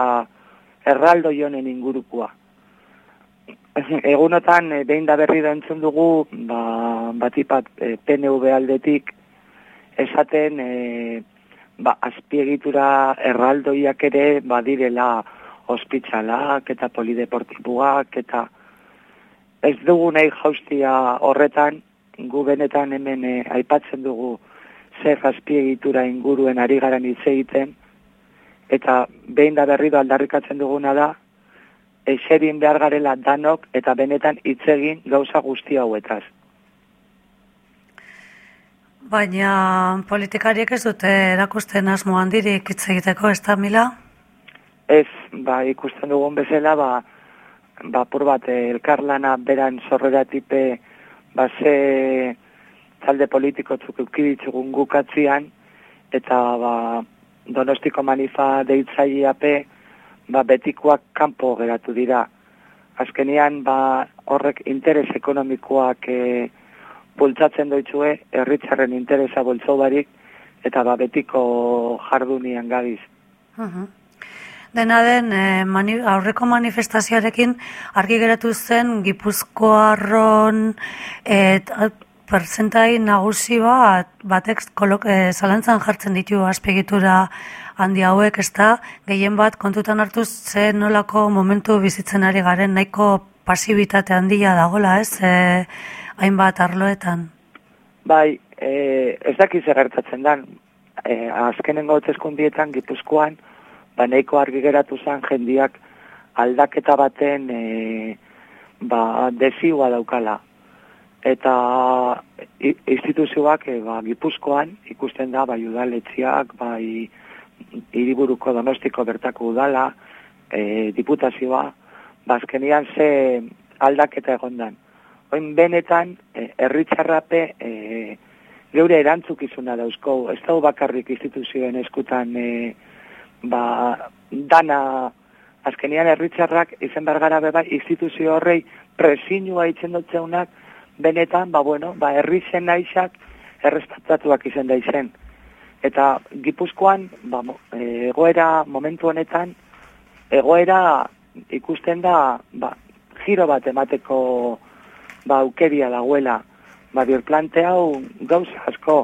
erraldo jonen ingurukoa egunotan e, behin da berri da entzun dugu ba, batipat e, PNV aldetik esaten e, ba, azpiegitura erraldoiak ere badirela ospitzalak eta polideportibuak eta ez dugu nahi jaustia horretan gu benetan hemen e, aipatzen dugu zer azpiegitura inguruen ari garan hitz egiten. Eta behin da berri da aldarrikatzen duguna da eserin behar garela danok eta benetan hitz egin gauza guzti hauetaz. Baina politikariek ez dute erakusten asmo handirik hitz egiteko, ez da mila? Ez, ba, ikusten dugun bezala, ba, ba pur bat, eh, elkarlana beran zorrera tipe, ba, ze talde politikotzuk eukiditzugun gukatzian, eta ba, donostiko manifa deitzaileape, ba, betikoak kanpo geratu dira. Azkenian, ba, horrek interes ekonomikoak e, bultzatzen doitzue, herritzarren interesa boltzo barik, eta ba, betiko jardunian gabiz. Mhm. Dena den, eh, mani, aurreko manifestazioarekin argi geratu zen Gipuzkoarron et, perzentai nagusi bat, batek kolok, eh, zalantzan jartzen ditu azpegitura handi hauek, ez da, gehien bat kontutan hartuz ze nolako momentu bizitzen ari garen nahiko pasibitate handia dagola, ez, eh, hainbat arloetan. Bai, e, ez dakiz gertatzen dan, e, azkenengo hauteskundietan Gipuzkoan, ba nahiko argi geratu zen jendiak aldaketa baten e, ba, desiua daukala. Eta instituzioak e, ba, Gipuzkoan ikusten da bai udaletziak, bai hiriburuko donostiko bertako udala, e, diputazioa, ba, azkenian ze aldaketa egondan. Oin benetan, e, herritxarrape e, geure erantzukizuna dauzko, ez dago bakarrik instituzioen eskutan e, ba, dana azkenian herritzarrak izen bergara beba instituzio horrei presinua itzen dutzeunak benetan, ba bueno, ba herrizen naixak errespetatuak izen da izen. Eta Gipuzkoan, ba, egoera momentu honetan, egoera ikusten da, ba, giro bat emateko ba, aukeria dagoela. Ba, birplante hau gauza asko,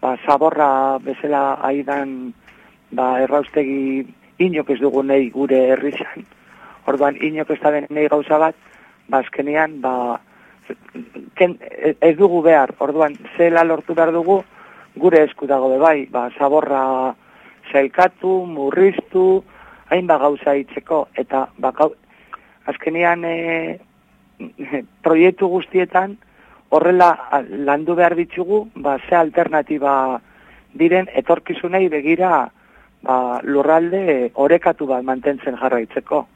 ba, zaborra bezala aidan ba, erraustegi inok ez dugu nahi gure herrizan. Orduan, inok ez da nahi gauza bat, ba, azkenean, ba, ken, ez dugu behar. Orduan, zela lortu behar dugu, gure esku dago bai, ba, zaborra zailkatu, murriztu, hainba gauza hitzeko, eta ba, gau, azkenean e, proiektu guztietan horrela landu behar ditugu, ba, ze alternatiba diren etorkizunei begira ba, lurralde orekatu bat mantentzen jarraitzeko.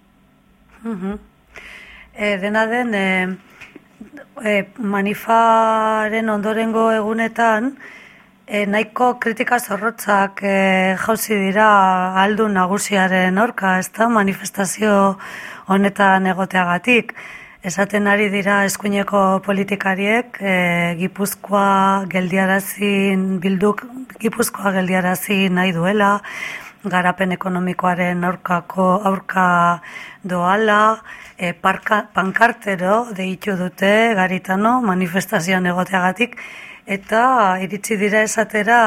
Mhm. E, dena den, e, e, manifaren ondorengo egunetan, e, nahiko kritika zorrotzak e, jauzi dira aldu nagusiaren orka, ez manifestazio honetan egoteagatik. Esaten ari dira eskuineko politikariek, e, Gipuzkoa geldiarazin, bilduk Gipuzkoa geldiarazi nahi duela, garapen ekonomikoaren aurkako aurka doala, e, parka, pankartero deitu dute garitano manifestazioan egoteagatik, eta iritsi dira esatera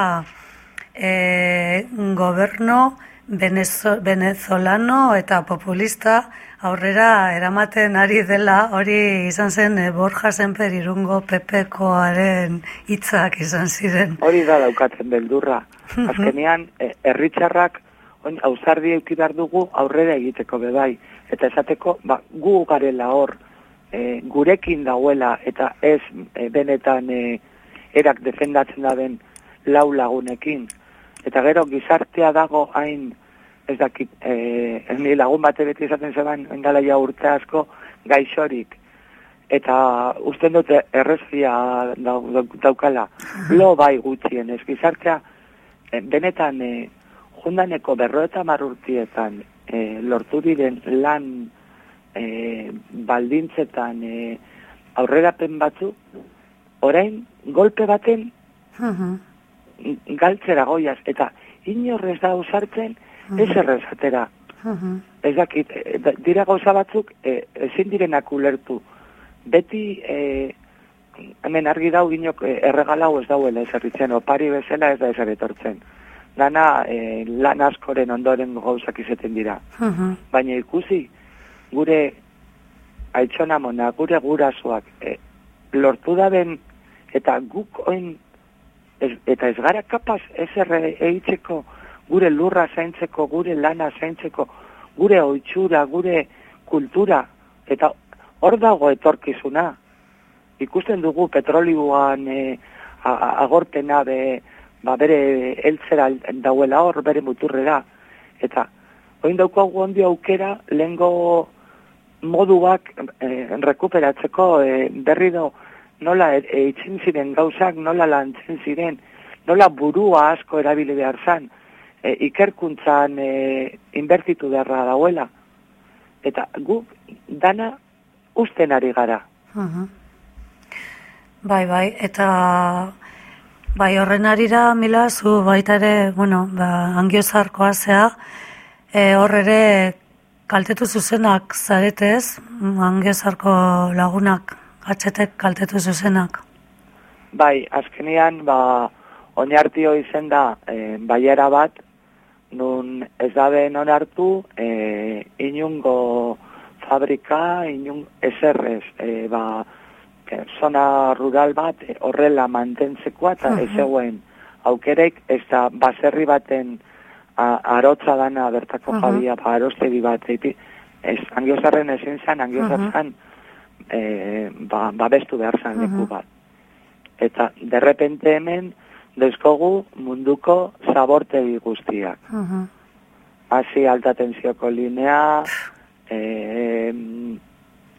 e, goberno venezo, venezolano eta populista aurrera eramaten ari dela hori izan zen e, Borja Senper irungo pepekoaren hitzak izan ziren. Hori da daukatzen beldurra. Azkenean, eh, herritzarrak oin ausardi eduki behar dugu aurrera egiteko bebai. Eta esateko, ba, gu garela hor, e, gurekin dauela, eta ez e, benetan e, erak defendatzen da den lau lagunekin. Eta gero gizartea dago hain, ez dakit, e, ni lagun bate beti esaten zeban, engala ja urte asko, gaixorik. Eta usten dute errezia dau, dau- daukala. Lo bai gutxien, ez gizartea, e, benetan, e, jundaneko berroeta marurtietan e, lortu diren lan e, baldintzetan e, aurrerapen batzu, orain golpe baten galtzera goiaz, eta inorrez da usartzen, ez errezatera. Ez dakit, e, dira gauza batzuk e, ezin direnak ulertu. Beti, e, hemen argi dau ginok e, erregalau ez dauela ezerritzen, opari bezala ez da ezer Dana e, lan askoren ondoren gauzak izaten dira. Baina ikusi, gure aitxonamona, gure gurasoak, e, lortu daben, eta guk oin, ez, eta ez gara kapaz ez eitzeko, gure lurra zaintzeko, gure lana zaintzeko, gure oitxura, gure kultura, eta hor dago etorkizuna. Ikusten dugu petrolioan e, a- a- agorpena be, ba bere heltzera dauela hor, bere muturrera. Eta oin daukagu ondi aukera lehengo moduak eh, rekuperatzeko eh, berri do nola e- eitzen ziren gauzak, nola lantzen ziren, nola burua asko erabili behar zan, e, ikerkuntzan e, inbertitu beharra dauela. Eta guk dana usten ari gara. Mhm. Bai, bai, eta bai horren arira mila zu baita ere, bueno, ba, angiozarkoa zea, e, hor ere kaltetu zuzenak zaretez, angiozarko lagunak, atxetek kaltetu zuzenak. Bai, azkenean, ba, oinartio izen da, e, baiera bat, nun ez daben onartu, e, inungo fabrika, inun eserrez, e, ba, zona rural bat e, horrela mantentzekoa, eta ez Mhm. zegoen aukerek, ez da baserri baten a, arotza dana bertako Mhm. jabia, ba, arostegi bat, eipi, ez, angiozarren ezin zan, angiozar Mhm. zan, e, ba, babestu behar zan leku Mhm. bat. Eta derrepente hemen dezkogu munduko zabortegi guztiak. Mhm. Hasi alta tensioko linea, e,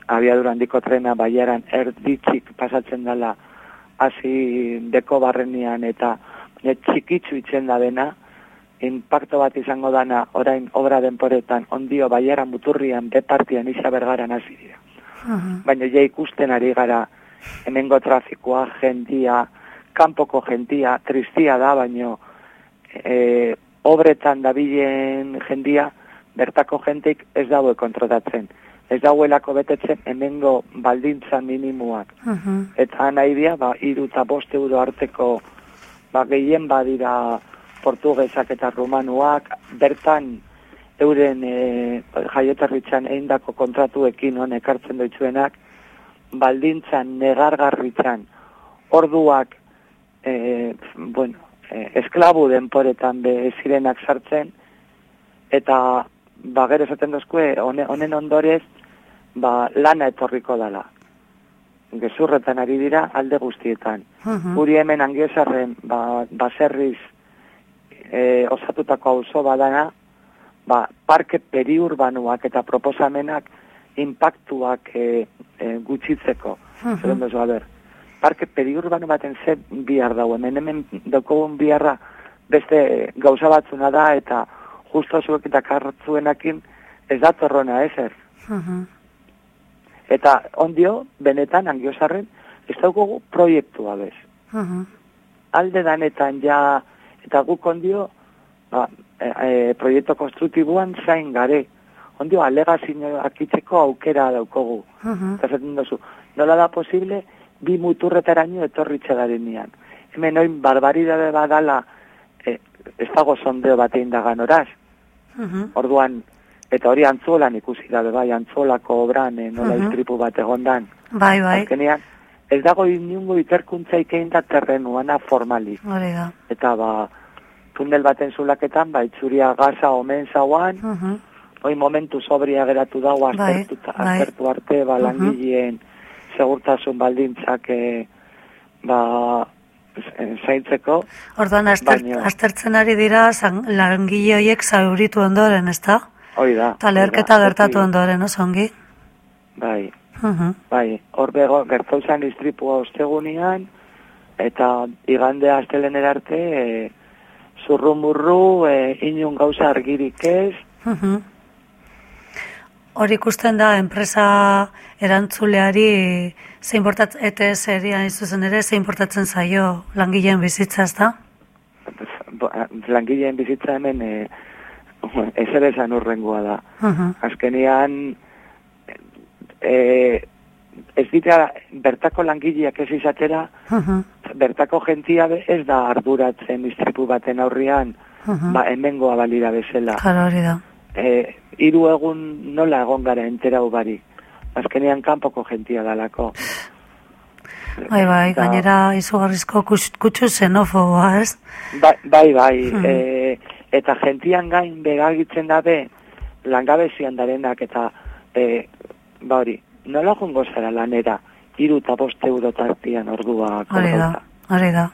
abiadura handiko trena baiaran erditzik pasatzen dela hasi deko barrenian eta net txikitzu itzen da dena, impacto bat izango dana orain obra denporetan ondio baiaran muturrian bepartian isa bergaran hasi dira. Mhm. Baina ja ikusten ari gara hemengo trafikoa, jendia, kanpoko jendia, tristia da, baino e, obretan dabilen jendia, bertako jentik ez daue kontrotatzen. Ez dauelako betetzen hemengo baldintza minimuak. Mhm. Eta nahi dia, ba, iru eta bost euro arteko ba, gehien badira portugesak eta rumanuak, bertan euren e, jaioterritzan eindako kontratuekin hon ekartzen doitzuenak, baldintzan negargarritzan orduak e, bueno, e, esklabu denporetan be zirenak sartzen eta ba gero esaten dozkue hone- honen ondorez ba lana etorriko dala gezurretan ari dira alde guztietan Mhm. guri hemen angiosarren ba, baserriz e, osatutako auzo badana ba, parke periurbanuak eta proposamenak impactuak e, e, gutxitzeko. Mhm. Zeren duzu, a ber, parke periurbano baten ze bihar dago, hemen hemen daukogun biharra beste gauza batzuna da eta justo zuek eta kartzuenakin ez da torrona ezer. Mhm. Eta ondio, benetan, angiosarren, ez daukogu proiektua bez. Mhm. alde danetan ja eta guk ondio ba, e, e, proiektu konstruktiboan zain gare. Ondio alegazioak itzeko aukera daukogu. Mhm. Eta zaten duzu, nola da posible bi muturretaraino etorritxe garenean. Hemen oin barbaridade badala e, ez dago sondeo bat egin dagan Mhm. Orduan, eta hori antzolan ikusi dabe bai, antzolako obran e, nola Mhm. istripu bat egondan. Bai, bai, Azkenean, ez dago inungo ikerkuntzaik egin da terrenuana formalik hori da. eta ba tunel baten zulaketan ba itzuria gaza omen zauan, Mhm. hoi momentu sobria geratu dago Bai, aztertu, bai. aztertu arte ba Mhm. langileen segurtasun baldintzak e, ba zaintzeko Orduan aster, Baina- astertzen ari dira langile horiek zauritu ondoren, ezta? hoi da. Hoi leherketa da, gertatu ondoren, oso ongi? Bai, Mhm. bai, hor bego gertau zan istripua ostegunean eta igande astelenera arte e, zurrumurru, e, inun gauza argirik ez, Mhm. Hor ikusten da, enpresa erantzuleari ze importat, ETS erian izuzen ere, ze importatzen zaio langileen bizitza, ezta? Bo- langileen bizitza hemen e, ezer esan urrengoa da. Mhm. Azkenean, e, ez dira bertako langileak ez izatera, Mhm. bertako jentia ez da arduratzen istripu baten aurrian, Mhm. ba, hemengoa balira bezala. Claro, hori da. E, hiru egun nola egon gara entera ubari. Azkenean kanpoko jentia dalako. Bai, bai, Eta- gainera izugarrizko kutsu xenofoboa, ez? Bai, bai, bai Mhm. e, eta gentian gain begagitzen dabe langabezian darenak eta e, ba hori, nola jongo zara lanera hiru eta bost euro tartian ordua Hori da, hori da.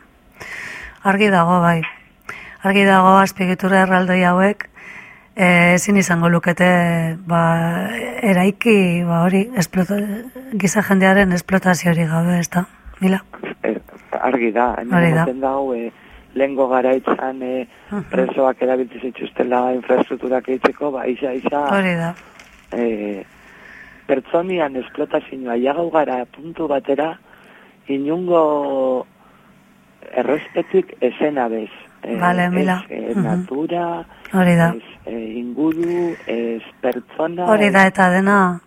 Argi dago, bai. Argi dago azpiegitura erraldoi hauek, ezin izango lukete ba, eraiki ba, hori esplota, giza jendearen esplotazio hori gabe, ez da? Mila. E, argi da, hemen da. dau, e, lehengo garaitzan e, presoak erabiltzen zituztela infrastrukturak eitzeko, ba, isa, isa, Hori da. e, pertsonian esplotazioa jagau gara puntu batera, inungo errespetik esena bez. E, Vale, mila. Ez, e, Mhm. natura, Hori da. ez e, inguru, ez pertsona. Hori da, eta dena,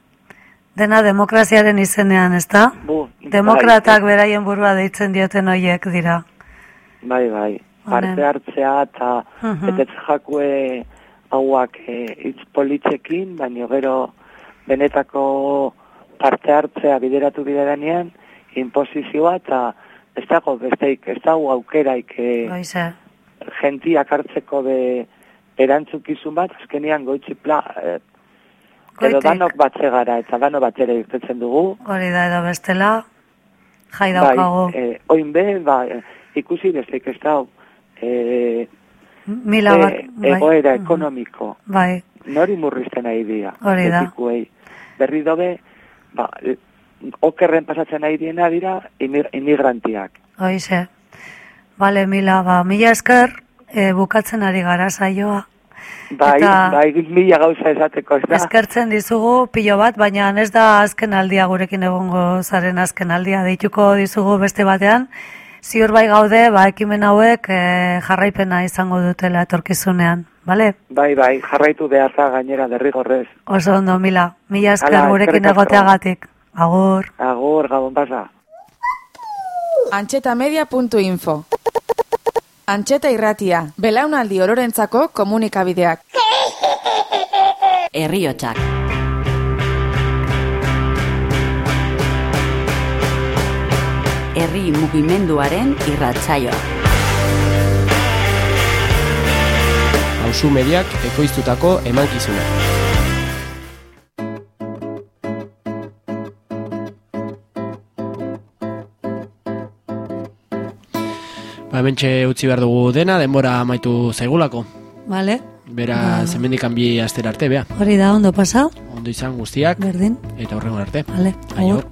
dena demokraziaren izenean, ezta? Bu, Demokratak bai, beraien burua deitzen dioten hoiek dira. Bai, bai. Honen. Parte hartzea eta Mhm. betetze jakue hauak e, hitz politxekin, baina gero benetako parte hartzea bideratu biderenean, imposizioa eta ez dago besteik, ez dago aukeraik e, Goize. Gentiak hartzeko be erantzukizun bat, azkenean goitzi pla, e, edo danok batze gara eta dano batera irtetzen dugu, Hori da, edo bestela, jai bai, daukagu. e, oin be, ba, e, ikusi besteik ez dago, e, Mila bat, e, bai. egoera ekonomiko, Bai, nori murrizten ari dira. Hori da. betikuei. Berri dobe, ba, okerren pasatzen ari diena dira imigrantiak. hoize. Bale, mila, ba, mila esker, e, bukatzen ari gara saioa. Bai, Eta- bai, mila gauza esateko, ez da? Eskertzen dizugu pilo bat, baina ez da azken aldia gurekin egongo zaren azken aldia. Deituko dizugu beste batean, ziur bai gaude, ba, ekimen hauek e, jarraipena izango dutela etorkizunean. Bale? Bai, bai, jarraitu behar da gainera derrigorrez. Oso ondo, mila. Mila esker Hala, gurekin egoteagatik. Agur. Agur, gabon pasa. Antxetamedia.info Antxeta irratia, belaunaldi ororentzako komunikabideak. Herriotsak. Herri mugimenduaren irratsaioa. Hauzu mediak ekoiztutako emankizuna. Ba, hementxe utzi behar dugu dena, denbora amaitu zaigulako. Bale? Bera, Ba. zemendikan bi astera arte, bea. Hori da, ondo pasa? Ondo izan guztiak. Berdin. Eta horrengo arte. Bale, Aio. agur.